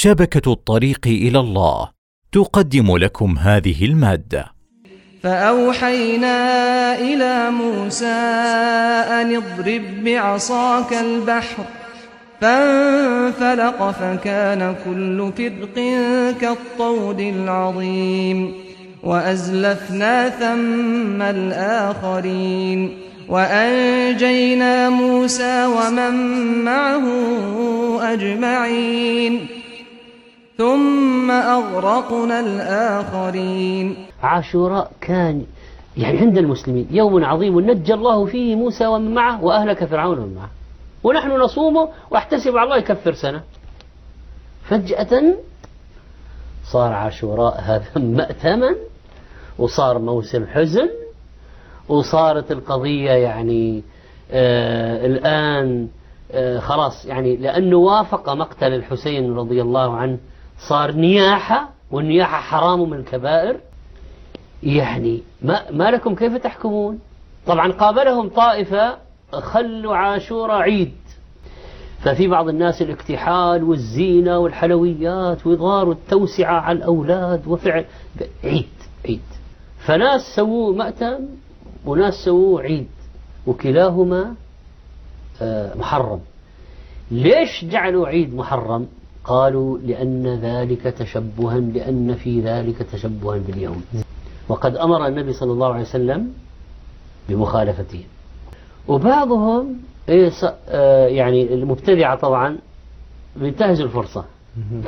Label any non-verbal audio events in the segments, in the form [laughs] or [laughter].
شبكة الطريق إلى الله تقدم لكم هذه المادة. فأوحينا إلى موسى أن اضرب بعصاك البحر فانفلق فكان كل فرق كالطود العظيم وأزلفنا ثم الآخرين وأنجينا موسى ومن معه أجمعين ثم أغرقنا الآخرين. عاشوراء كان يعني عند المسلمين يوم عظيم نجى الله فيه موسى ومن معه وأهلك فرعون ومن معه. ونحن نصومه واحتسب على الله يكفر سنة. فجأة صار عاشوراء هذا [laughs] مأتما وصار موسم حزن وصارت القضية يعني آه الآن آه خلاص يعني لأنه وافق مقتل الحسين رضي الله عنه صار نياحة والنياحة حرام من الكبائر. يعني ما, ما لكم كيف تحكمون؟ طبعا قابلهم طائفة خلوا عاشوراء عيد. ففي بعض الناس الاكتحال والزينة والحلويات وإظهار التوسعة على الأولاد وفعل عيد عيد. فناس سووا مأتم وناس سووا عيد وكلاهما محرم. ليش جعلوا عيد محرم؟ قالوا لأن ذلك تشبها لأن في ذلك تشبها باليهود وقد أمر النبي صلى الله عليه وسلم بمخالفتهم وبعضهم يعني المبتدعة طبعا بينتهزوا الفرصة.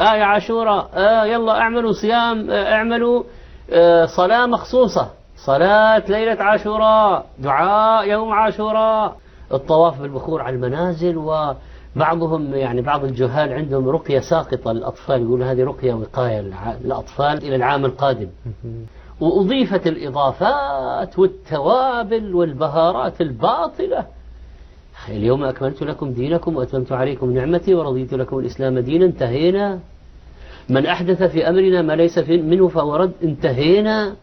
آه يا عاشوراء آه يلا اعملوا صيام آه اعملوا آه صلاة مخصوصة. صلاة ليلة عاشوراء دعاء يوم عاشوراء. الطواف بالبخور على المنازل وبعضهم يعني بعض الجهال عندهم رقية ساقطة للأطفال يقولون هذه رقية وقاية للأطفال إلى العام القادم. وأضيفت الإضافات والتوابل والبهارات الباطلة. اليوم أكملت لكم دينكم وأتممت عليكم نعمتي ورضيت لكم الإسلام دينا انتهينا. من أحدث في أمرنا ما ليس منه فهو رد انتهينا.